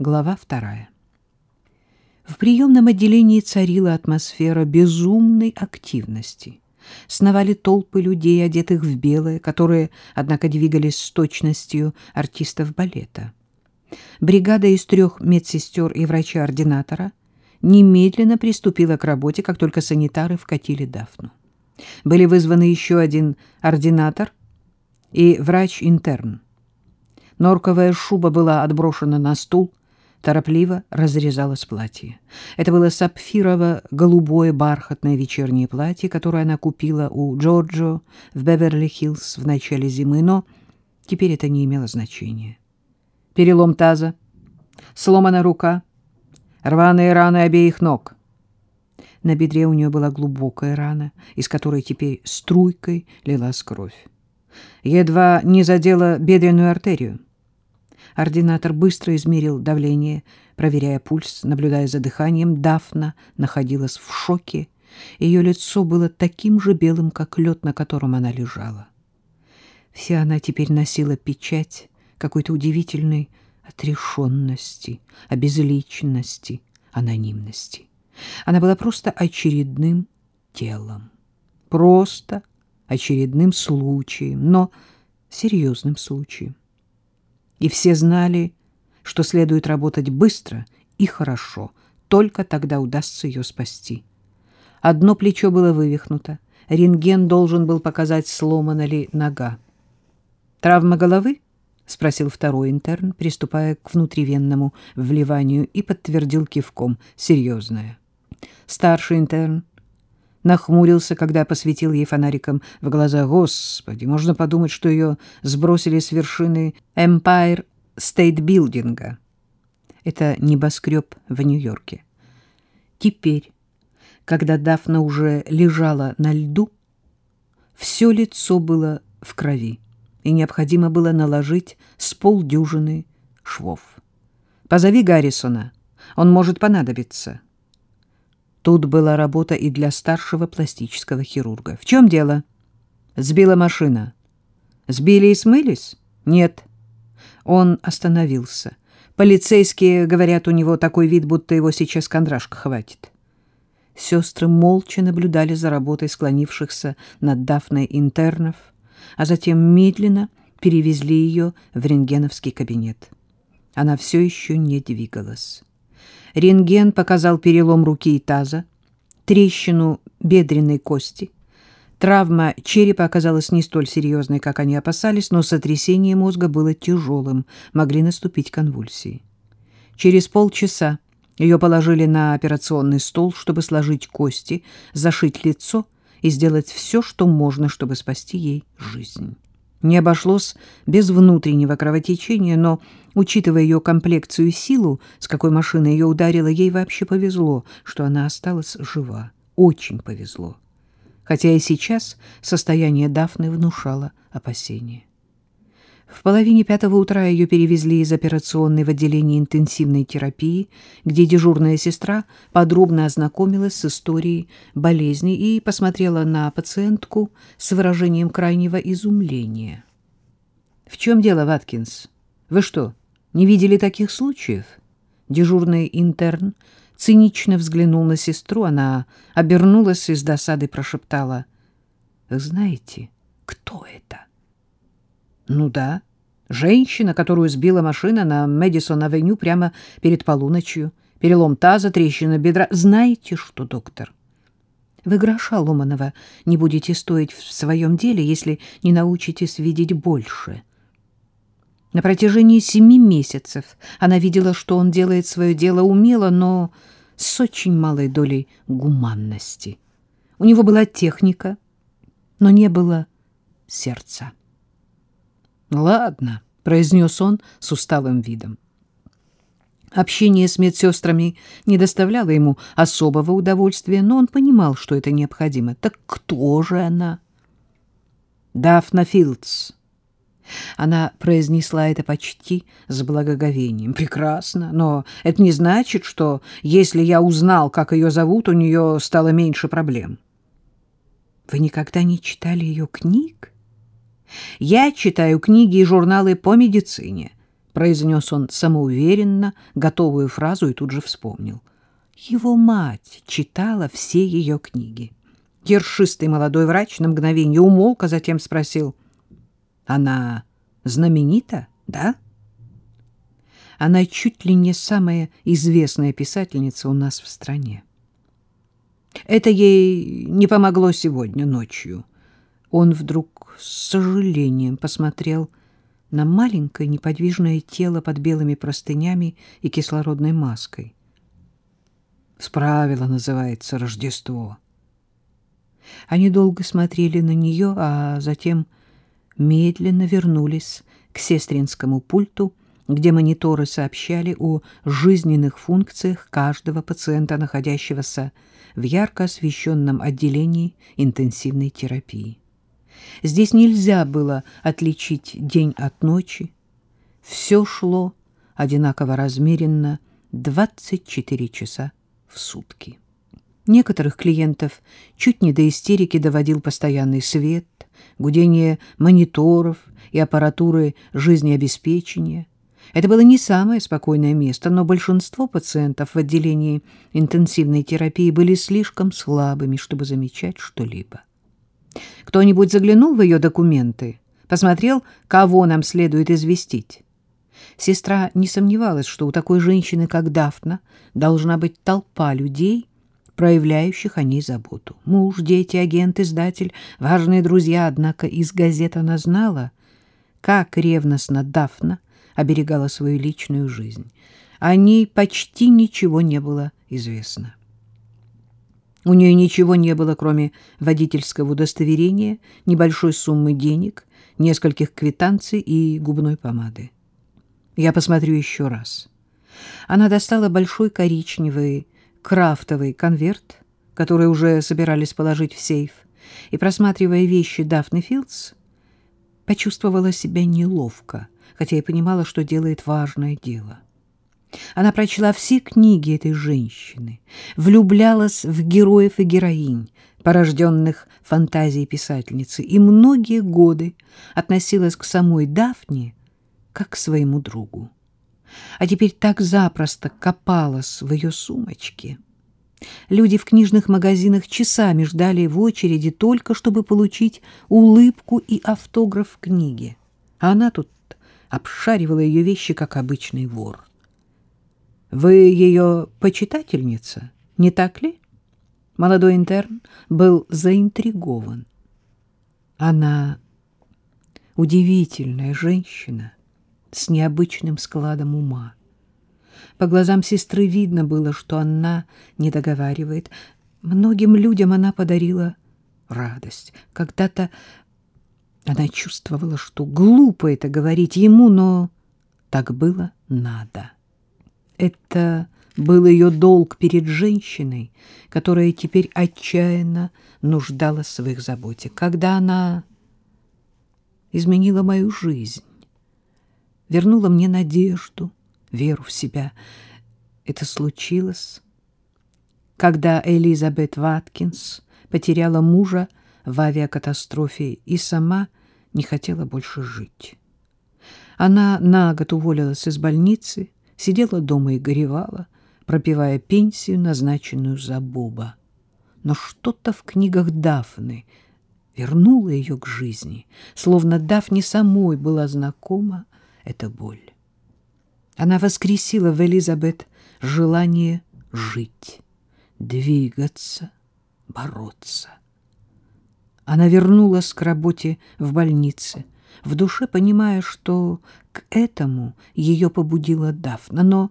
Глава вторая. В приемном отделении царила атмосфера безумной активности. Сновали толпы людей, одетых в белое, которые, однако, двигались с точностью артистов балета. Бригада из трех медсестер и врача-ординатора немедленно приступила к работе, как только санитары вкатили Дафну. Были вызваны еще один ординатор и врач-интерн. Норковая шуба была отброшена на стул, торопливо разрезалось платье. Это было сапфирово-голубое бархатное вечернее платье, которое она купила у Джорджо в Беверли-Хиллз в начале зимы, но теперь это не имело значения. Перелом таза, сломана рука, рваные раны обеих ног. На бедре у нее была глубокая рана, из которой теперь струйкой лилась кровь. Едва не задела бедренную артерию. Ординатор быстро измерил давление, проверяя пульс, наблюдая за дыханием. Дафна находилась в шоке. Ее лицо было таким же белым, как лед, на котором она лежала. Вся она теперь носила печать какой-то удивительной отрешенности, обезличенности, анонимности. Она была просто очередным телом, просто очередным случаем, но серьезным случаем и все знали, что следует работать быстро и хорошо, только тогда удастся ее спасти. Одно плечо было вывихнуто, рентген должен был показать, сломана ли нога. «Травма головы?» — спросил второй интерн, приступая к внутривенному вливанию, и подтвердил кивком. «Серьезная». Старший интерн нахмурился, когда посветил ей фонариком в глаза. Господи, можно подумать, что ее сбросили с вершины Empire State Building. Это небоскреб в Нью-Йорке. Теперь, когда Дафна уже лежала на льду, все лицо было в крови, и необходимо было наложить с полдюжины швов. «Позови Гаррисона, он может понадобиться». Тут была работа и для старшего пластического хирурга. В чем дело? Сбила машина. Сбили и смылись? Нет. Он остановился. Полицейские, говорят, у него такой вид, будто его сейчас кондрашка хватит. Сестры молча наблюдали за работой склонившихся над Дафной интернов, а затем медленно перевезли ее в рентгеновский кабинет. Она все еще не двигалась. Рентген показал перелом руки и таза, трещину бедренной кости. Травма черепа оказалась не столь серьезной, как они опасались, но сотрясение мозга было тяжелым, могли наступить конвульсии. Через полчаса ее положили на операционный стол, чтобы сложить кости, зашить лицо и сделать все, что можно, чтобы спасти ей жизнь. Не обошлось без внутреннего кровотечения, но, учитывая ее комплекцию и силу, с какой машина ее ударила, ей вообще повезло, что она осталась жива. Очень повезло. Хотя и сейчас состояние Дафны внушало опасения. В половине пятого утра ее перевезли из операционной в отделение интенсивной терапии, где дежурная сестра подробно ознакомилась с историей болезни и посмотрела на пациентку с выражением крайнего изумления. «В чем дело, Ваткинс? Вы что, не видели таких случаев?» Дежурный интерн цинично взглянул на сестру, она обернулась и с досадой прошептала. «Вы знаете, кто это?» Ну да, женщина, которую сбила машина на Мэдисон-авеню прямо перед полуночью. Перелом таза, трещина бедра. Знаете что, доктор? Вы гроша ломаного не будете стоить в своем деле, если не научитесь видеть больше. На протяжении семи месяцев она видела, что он делает свое дело умело, но с очень малой долей гуманности. У него была техника, но не было сердца. Ладно, произнес он с усталым видом. Общение с медсестрами не доставляло ему особого удовольствия, но он понимал, что это необходимо. Так кто же она? Дафна Филдс. Она произнесла это почти с благоговением. Прекрасно, но это не значит, что если я узнал, как ее зовут, у нее стало меньше проблем. Вы никогда не читали ее книг? Я читаю книги и журналы по медицине, — произнес он самоуверенно, готовую фразу и тут же вспомнил. Его мать читала все ее книги. Ершистый молодой врач на мгновение умолк, а затем спросил. «Она знаменита, да?» Она чуть ли не самая известная писательница у нас в стране. Это ей не помогло сегодня ночью. Он вдруг с сожалением посмотрел на маленькое неподвижное тело под белыми простынями и кислородной маской. Справила, называется, Рождество. Они долго смотрели на нее, а затем медленно вернулись к сестринскому пульту, где мониторы сообщали о жизненных функциях каждого пациента, находящегося в ярко освещенном отделении интенсивной терапии. Здесь нельзя было отличить день от ночи. Все шло одинаково размеренно 24 часа в сутки. Некоторых клиентов чуть не до истерики доводил постоянный свет, гудение мониторов и аппаратуры жизнеобеспечения. Это было не самое спокойное место, но большинство пациентов в отделении интенсивной терапии были слишком слабыми, чтобы замечать что-либо. Кто-нибудь заглянул в ее документы, посмотрел, кого нам следует известить. Сестра не сомневалась, что у такой женщины, как Дафна, должна быть толпа людей, проявляющих о ней заботу. Муж, дети, агент, издатель, важные друзья, однако из газет она знала, как ревностно Дафна оберегала свою личную жизнь. О ней почти ничего не было известно. У нее ничего не было, кроме водительского удостоверения, небольшой суммы денег, нескольких квитанций и губной помады. Я посмотрю еще раз. Она достала большой коричневый крафтовый конверт, который уже собирались положить в сейф, и, просматривая вещи Дафны Филдс, почувствовала себя неловко, хотя и понимала, что делает важное дело. Она прочла все книги этой женщины, влюблялась в героев и героинь, порожденных фантазией писательницы, и многие годы относилась к самой Дафне как к своему другу. А теперь так запросто копалась в ее сумочке. Люди в книжных магазинах часами ждали в очереди только, чтобы получить улыбку и автограф книги. А она тут обшаривала ее вещи, как обычный вор. «Вы ее почитательница, не так ли?» Молодой интерн был заинтригован. Она удивительная женщина с необычным складом ума. По глазам сестры видно было, что она не договаривает. Многим людям она подарила радость. Когда-то она чувствовала, что глупо это говорить ему, но так было надо. Это был ее долг перед женщиной, которая теперь отчаянно нуждалась в их заботе. Когда она изменила мою жизнь, вернула мне надежду, веру в себя. Это случилось, когда Элизабет Ваткинс потеряла мужа в авиакатастрофе и сама не хотела больше жить. Она на год уволилась из больницы, сидела дома и горевала, пропивая пенсию, назначенную за Боба. Но что-то в книгах Дафны вернуло ее к жизни, словно Дафне самой была знакома эта боль. Она воскресила в Элизабет желание жить, двигаться, бороться. Она вернулась к работе в больнице, в душе понимая, что к этому ее побудила Дафна. Но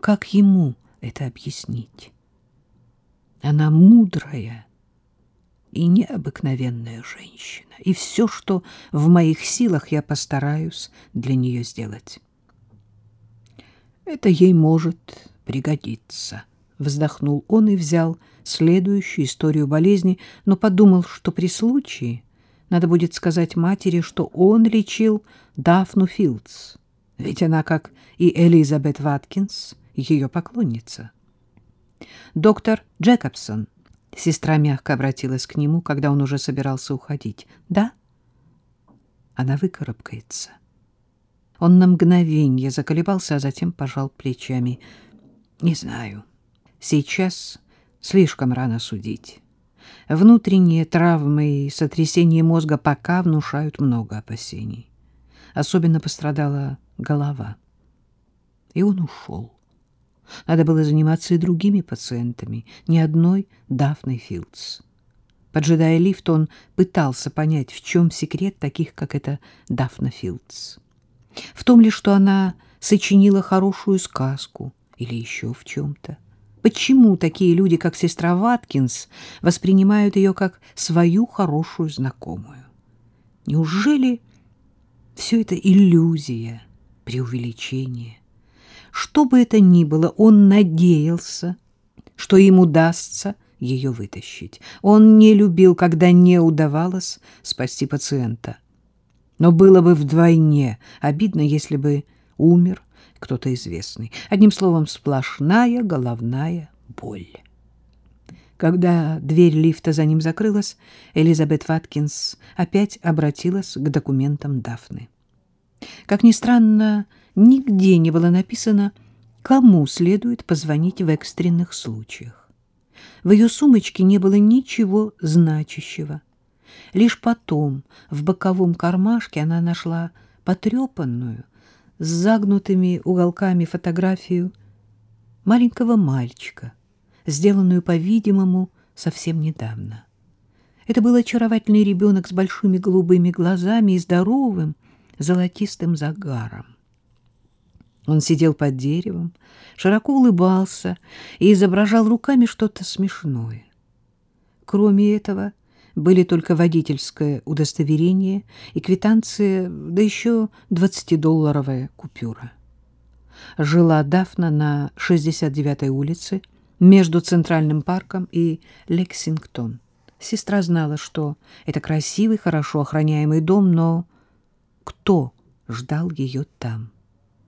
как ему это объяснить? Она мудрая и необыкновенная женщина, и все, что в моих силах, я постараюсь для нее сделать. Это ей может пригодиться, вздохнул он и взял следующую историю болезни, но подумал, что при случае надо будет сказать матери, что он лечил Дафну Филдс, ведь она, как и Элизабет Ваткинс, ее поклонница. Доктор Джекобсон — Сестра мягко обратилась к нему, когда он уже собирался уходить. «Да?» Она выкарабкается. Он на мгновенье заколебался, а затем пожал плечами. Не знаю. Сейчас слишком рано судить. Внутренние травмы и сотрясение мозга пока внушают много опасений. Особенно пострадала голова. И он ушел. Надо было заниматься и другими пациентами, ни одной Дафной Филдс. Поджидая лифт, он пытался понять, в чем секрет таких, как эта Дафна Филдс. В том ли, что она сочинила хорошую сказку или еще в чем-то. Почему такие люди, как сестра Ваткинс, воспринимают ее как свою хорошую знакомую? Неужели все это иллюзия, преувеличение? Что бы это ни было, он надеялся, что им удастся ее вытащить. Он не любил, когда не удавалось спасти пациента. Но было бы вдвойне обидно, если бы умер кто-то известный. Одним словом, сплошная головная боль. Когда дверь лифта за ним закрылась, Элизабет Ваткинс опять обратилась к документам Дафны. Как ни странно, нигде не было написано, кому следует позвонить в экстренных случаях. В ее сумочке не было ничего значащего. Лишь потом в боковом кармашке она нашла потрепанную, с загнутыми уголками фотографию маленького мальчика, сделанную, по-видимому, совсем недавно. Это был очаровательный ребенок с большими голубыми глазами и здоровым золотистым загаром. Он сидел под деревом, широко улыбался и изображал руками что-то смешное. Кроме этого, были только водительское удостоверение и квитанция, да еще двадцатидолларовая купюра. Жила Дафна на 69-й улице между Центральным парком и Лексингтон. Сестра знала, что это красивый, хорошо охраняемый дом, но кто ждал ее там?